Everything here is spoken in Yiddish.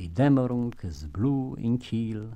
die Dämmerung ist blue in Kiel,